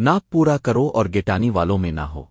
ناک پورا کرو اور گٹانی والوں میں نہ ہو۔